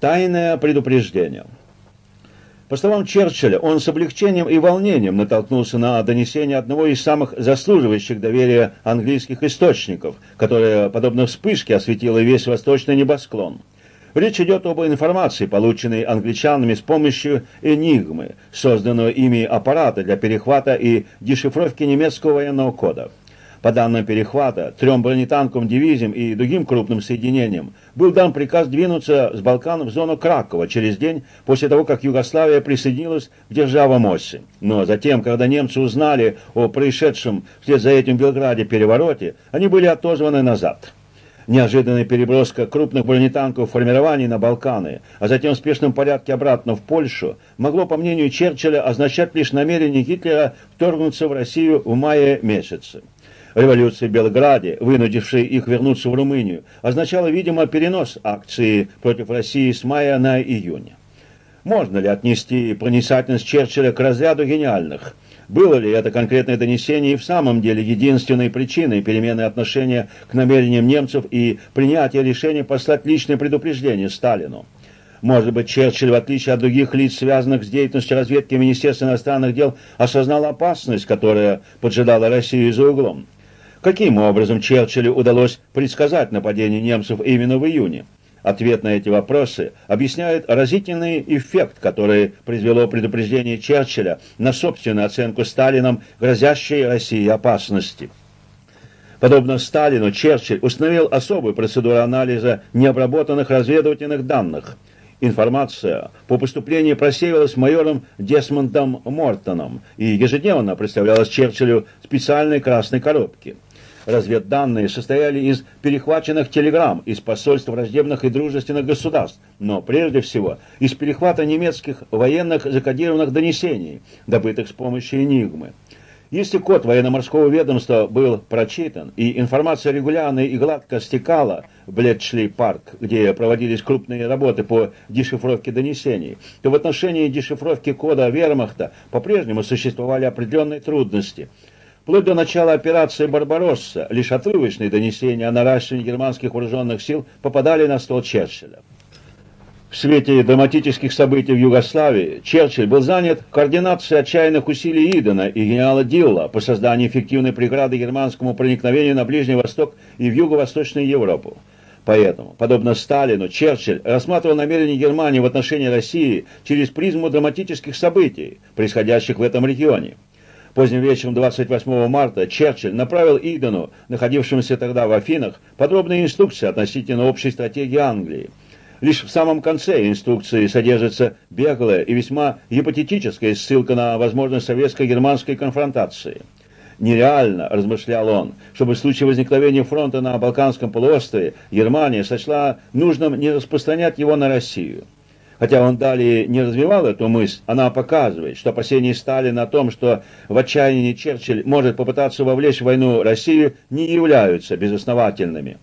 Тайное предупреждение. По словам Черчилля, он с облегчением и волнением натолкнулся на донесение одного из самых заслуживающих доверия английских источников, которое, подобно вспышке, осветило весь восточный небосклон. Речь идет об информации, полученной англичанами с помощью «Энигмы», созданного ими аппарата для перехвата и дешифровки немецкого военного кода. По данным перехвата, трем бронетанковым дивизиям и другим крупным соединениям был дан приказ двинуться с Балкан в зону Кракова через день после того, как Югославия присоединилась к державам оси. Но затем, когда немцы узнали о происшедшем вслед за этим в Белграде перевороте, они были отозваны назад. Неожиданная переброска крупных бронетанковых формирований на Балканы, а затем в спешном порядке обратно в Польшу, могло, по мнению Черчилля, означать лишь намерение Гитлера вторгнуться в Россию в мае месяце. Революция в Белграде, вынудившая их вернуться в Румынию, означала, видимо, перенос акции против России с мая на июнь. Можно ли отнести проницательность Черчилля к разряду гениальных? Было ли это конкретное донесение и в самом деле единственной причиной перемены отношения к намерениям немцев и принятия решения послать личное предупреждение Сталину? Может быть, Черчилль, в отличие от других лиц, связанных с деятельностью разведки Министерства иностранных дел, осознал опасность, которая поджидала Россию за углом. Каким образом Черчиллю удалось предсказать нападение немцев именно в июне? Ответ на эти вопросы объясняет разительный эффект, который произвело предупреждение Черчилля на собственную оценку Сталином грозящей России опасности. Подобно Сталину, Черчилль установил особую процедуру анализа необработанных разведывательных данных. Информация по поступлению просеивалась майором Десмондом Мортоном и ежедневно представлялась Черчиллю в специальной красной коробке разведданные состояли из перехваченных телеграмм из посольств враждебных и дружественных государств, но прежде всего из перехвата немецких военных закодированных донесений, добытых с помощью «Энигмы». Если код военно-морского ведомства был прочитан, и информация регулярно и гладко стекала в Блетшли-парк, где проводились крупные работы по дешифровке донесений, то в отношении дешифровки кода вермахта по-прежнему существовали определенные трудности – Вплоть до начала операции «Барбаросса» лишь отрывочные донесения о наращивании германских вооруженных сил попадали на стол Черчилля. В свете драматических событий в Югославии Черчилль был занят координацией отчаянных усилий Идена и генерала Дилла по созданию эффективной преграды германскому проникновению на Ближний Восток и в Юго-Восточную Европу. Поэтому, подобно Сталину, Черчилль рассматривал намерения Германии в отношении России через призму драматических событий, происходящих в этом регионе. Поздним вечером 28 марта Черчилль направил Идену, находившемуся тогда в Афинах, подробные инструкции относительно общей стратегии Англии. Лишь в самом конце инструкции содержится беглая и весьма гипотетическая ссылка на возможность советско-германской конфронтации. Нереально, размышлял он, чтобы в случае возникновения фронта на Балканском полуострове Германия сочла нужным не распространять его на Россию. Хотя он далее не развивал эту мысль, она показывает, что опасения Сталина о том, что в отчаянии Черчилль может попытаться вовлечь в войну Россию, не являются безосновательными.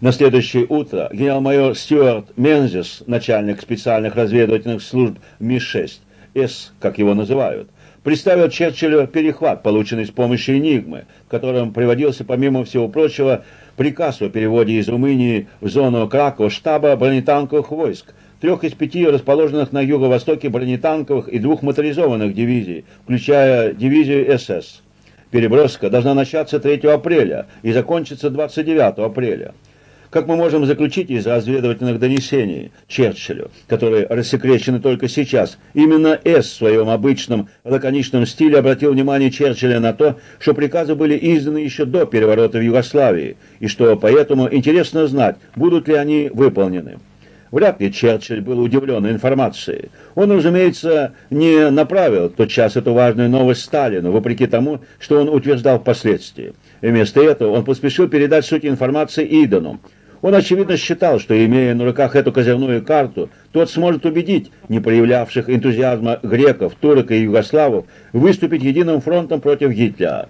На следующее утро генерал-майор Стюарт Мензис, начальник специальных разведывательных служб МИ-6, С, как его называют, представил Черчиллю перехват, полученный с помощью «Энигмы», в котором приводился, помимо всего прочего, приказ о переводе из Румынии в зону Кракова штаба бронетанковых войск, трех из пяти расположенных на юго-востоке бронетанковых и двух моторизованных дивизий, включая дивизию СС. Переброска должна начаться 3 апреля и закончиться 29 апреля. Как мы можем заключить из разведывательных донесений Черчиллю, которые рассекречены только сейчас, именно С в своем обычном лаконичном стиле обратил внимание Черчилля на то, что приказы были изданы еще до переворота в Югославии, и что поэтому интересно знать, будут ли они выполнены. Вряд ли Черчилль был удивлен информацией. Он, разумеется, не направил тотчас эту важную новость Сталину, вопреки тому, что он утверждал впоследствии. И вместо этого он поспешил передать суть информации Идону. Он, очевидно, считал, что, имея на руках эту козырную карту, тот сможет убедить не проявлявших энтузиазма греков, турок и югославов выступить единым фронтом против Гитлера.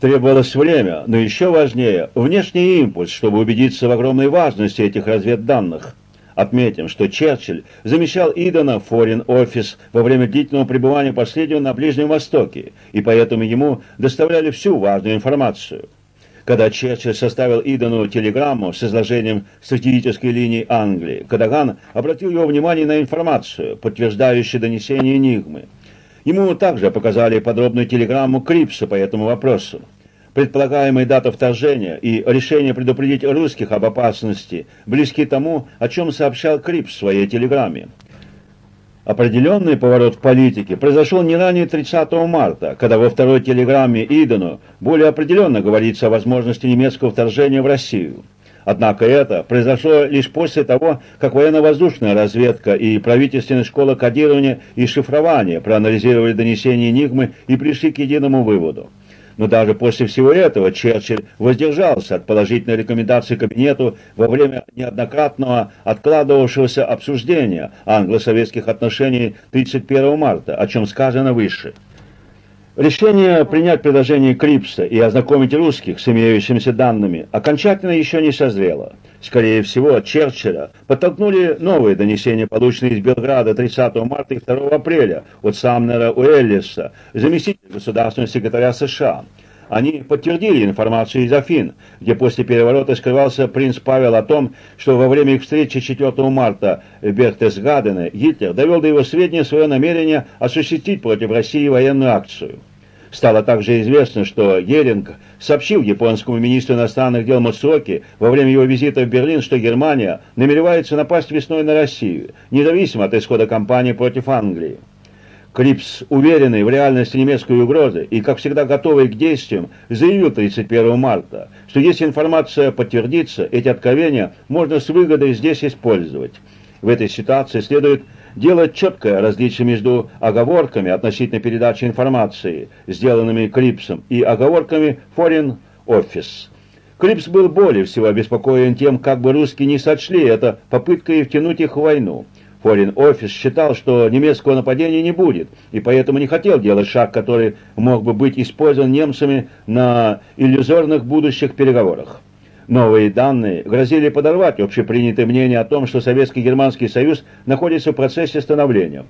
Требовалось время, но еще важнее – внешний импульс, чтобы убедиться в огромной важности этих разведданных. Отметим, что Черчилль замещал Идона в Foreign Office во время длительного пребывания последнего на Ближнем Востоке, и поэтому ему доставляли всю важную информацию – Когда Черчилль составил Идену телеграмму с изложением стратегической линии Англии, Кадаган обратил его внимание на информацию, подтверждающую донесение Нигмы. Ему также показали подробную телеграмму Крипса по этому вопросу. Предполагаемая дата вторжения и решение предупредить русских об опасности близки тому, о чем сообщал Крипс в своей телеграмме. Определенный поворот в политике произошел не ранее 30 марта, когда во второй телеграмме Идену более определенно говорится о возможности немецкого вторжения в Россию. Однако это произошло лишь после того, как военно-воздушная разведка и правительственная школа кодирования и шифрования проанализировали донесения Нигмы и пришли к единому выводу. Но даже после всего этого Черчилль воздержался от положительной рекомендации кабинету во время неоднократного откладывавшегося обсуждения англо-советских отношений 31 марта, о чем сказано выше. Решение принять предложение Крипса и ознакомить русских с имеющимися данными окончательно еще не созрело. Скорее всего, Черчилля подтолкнули новые донесения, полученные из Белграда 30 марта и 2 апреля от Самнера Уэллиса, заместителя государственного секретаря США. Они подтвердили информацию из Афин, где после переворота скрывался принц Павел о том, что во время их встречи 4 марта в Берхтесгадене Гитлер довел до его сведения свое намерение осуществить против России военную акцию. Стало также известно, что Еринг сообщил японскому министру иностранных дел Мацуоки во время его визита в Берлин, что Германия намеревается напасть весной на Россию, независимо от исхода кампании против Англии. Крипс, уверенный в реальности немецкой угрозы и, как всегда, готовый к действиям, заявил 31 марта, что если информация подтвердится, эти откровения можно с выгодой здесь использовать. В этой ситуации следует делать четкое различие между оговорками относительно передачи информации, сделанными Крипсом, и оговорками Foreign Office. Крипс был более всего обеспокоен тем, как бы русские не сочли это попыткой втянуть их в войну. Foreign Office считал, что немецкого нападения не будет, и поэтому не хотел делать шаг, который мог бы быть использован немцами на иллюзорных будущих переговорах. Новые данные грозили подорвать общепринятое мнение о том, что Советский-Германский союз находится в процессе становления.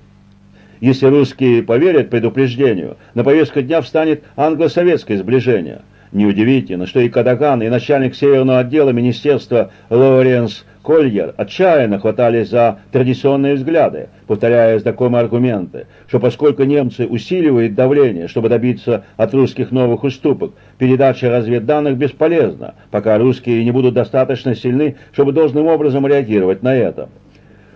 Если русские поверят предупреждению, на повестку дня встанет англо-советское сближение. Неудивительно, что и Кадаган, и начальник Северного отдела Министерства Лоуренс Кольер отчаянно хватались за традиционные взгляды, повторяя знакомые аргументы, что поскольку немцы усиливают давление, чтобы добиться от русских новых уступок, передача разведданных бесполезна, пока русские не будут достаточно сильны, чтобы должным образом реагировать на это.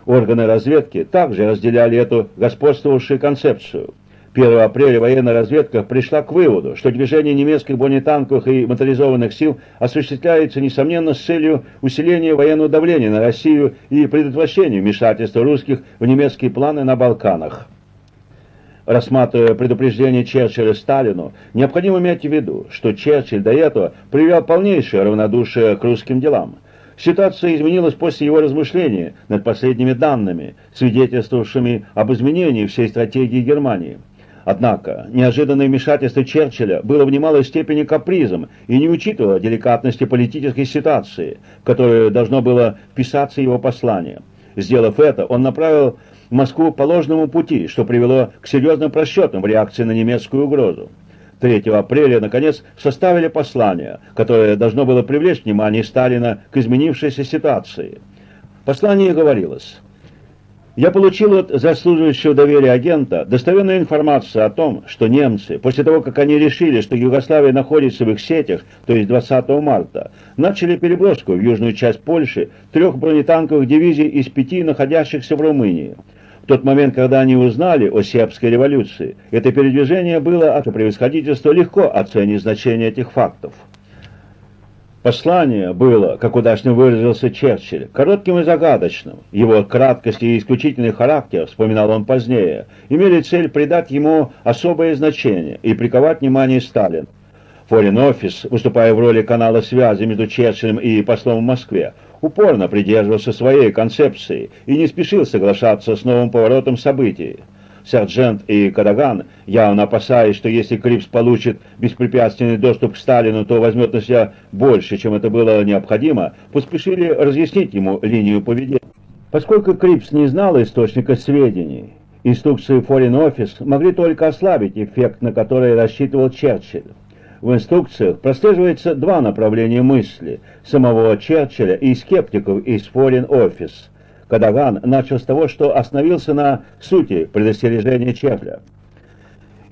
Органы разведки также разделяли эту господствовавшую концепцию. 1 апреля военная разведка пришла к выводу, что движение немецких бронетанковых и моторизованных сил осуществляется, несомненно, с целью усиления военного давления на Россию и предотвращения вмешательства русских в немецкие планы на Балканах. Рассматривая предупреждение Черчилля Сталину, необходимо иметь в виду, что Черчилль до этого привел полнейшее равнодушие к русским делам. Ситуация изменилась после его размышления над последними данными, свидетельствовавшими об изменении всей стратегии Германии. Однако неожиданное вмешательство Черчилля было в немалой степени капризом и не учитывало деликатности политической ситуации, в которую должно было вписаться его послание. Сделав это, он направил Москву по ложному пути, что привело к серьезным просчетам в реакции на немецкую угрозу. 3 апреля, наконец, составили послание, которое должно было привлечь внимание Сталина к изменившейся ситуации. Послание говорилось я получил от заслуживающего доверия агента достоверную информацию о том, что немцы, после того, как они решили, что Югославия находится в их сетях, то есть 20 марта, начали переброску в южную часть Польши трех бронетанковых дивизий из пяти, находящихся в Румынии. В тот момент, когда они узнали о сербской революции, это передвижение было от превосходительства легко оценить значение этих фактов. Послание было, как удачно выразился Черчилль, коротким и загадочным. Его краткость и исключительный характер, вспоминал он позднее, имели цель придать ему особое значение и приковать внимание Сталина. Foreign Office, выступая в роли канала связи между Черчиллем и послом в Москве, упорно придерживался своей концепции и не спешил соглашаться с новым поворотом событий. Сарджент и Кадоган, явно опасаясь, что если Крипс получит беспрепятственный доступ к Сталину, то возьмет на себя больше, чем это было необходимо, поспешили разъяснить ему линию поведения. Поскольку Крипс не знал источника сведений, инструкции Foreign Office могли только ослабить эффект, на который рассчитывал Черчилль. В инструкциях прослеживается два направления мысли – самого Черчилля и скептиков из Foreign Office. Кадаган начал с того, что остановился на сути предостережения Черчилля.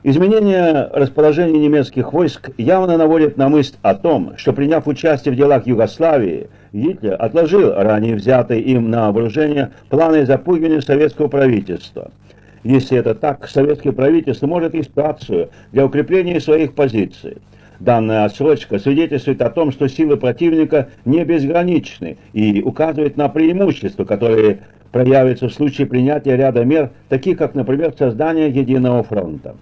Изменение расположения немецких войск явно наводит на мысль о том, что приняв участие в делах Югославии, Гитлер отложил ранее взятые им на вооружение планы запугивания советского правительства – если это так, советское правительство может исправить для укрепления своих позиций. Данная отсрочка свидетельствует о том, что силы противника не безграничны и указывает на преимущества, которые проявятся в случае принятия ряда мер, таких как, например, создание единого фронта.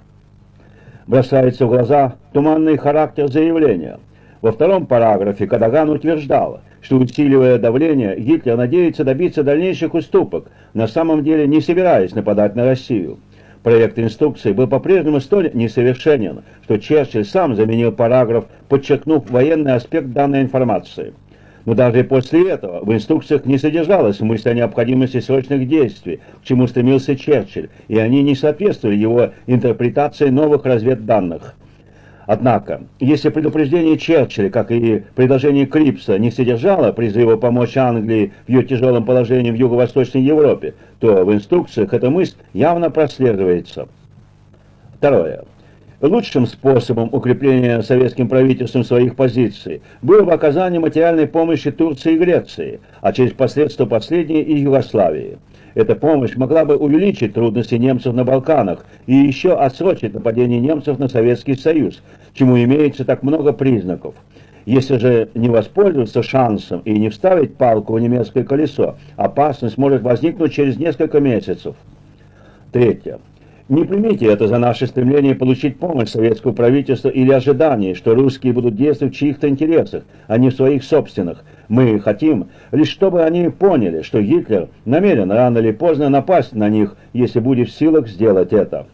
Бросается в глаза туманный характер заявления. Во втором параграфе Кадаган утверждал, что усиливая давление, Гитлер надеется добиться дальнейших уступок, на самом деле не собираясь нападать на Россию. Проект инструкции был по-прежнему столь несовершенен, что Черчилль сам заменил параграф, подчеркнув военный аспект данной информации. Но даже после этого в инструкциях не содержалась мысль о необходимости срочных действий, к чему стремился Черчилль, и они не соответствовали его интерпретации новых разведданных. Однако, если предупреждение Черчилля, как и предложение Крипса, не содержало призыва помочь Англии в ее тяжелом положении в Юго-Восточной Европе, то в инструкциях эта мысль явно прослеживается. Второе. Лучшим способом укрепления советским правительством своих позиций было бы оказание материальной помощи Турции и Греции, а через посредство последней и Югославии. Эта помощь могла бы увеличить трудности немцев на Балканах и еще отсрочить нападение немцев на Советский Союз, чему имеется так много признаков. Если же не воспользоваться шансом и не вставить палку в немецкое колесо, опасность может возникнуть через несколько месяцев. Третье. Не примите это за наше стремление получить помощь советского правительства или ожидание, что русские будут действовать в чьих-то интересах, а не в своих собственных. Мы хотим лишь чтобы они поняли, что Гитлер намерен рано или поздно напасть на них, если будет в силах сделать это.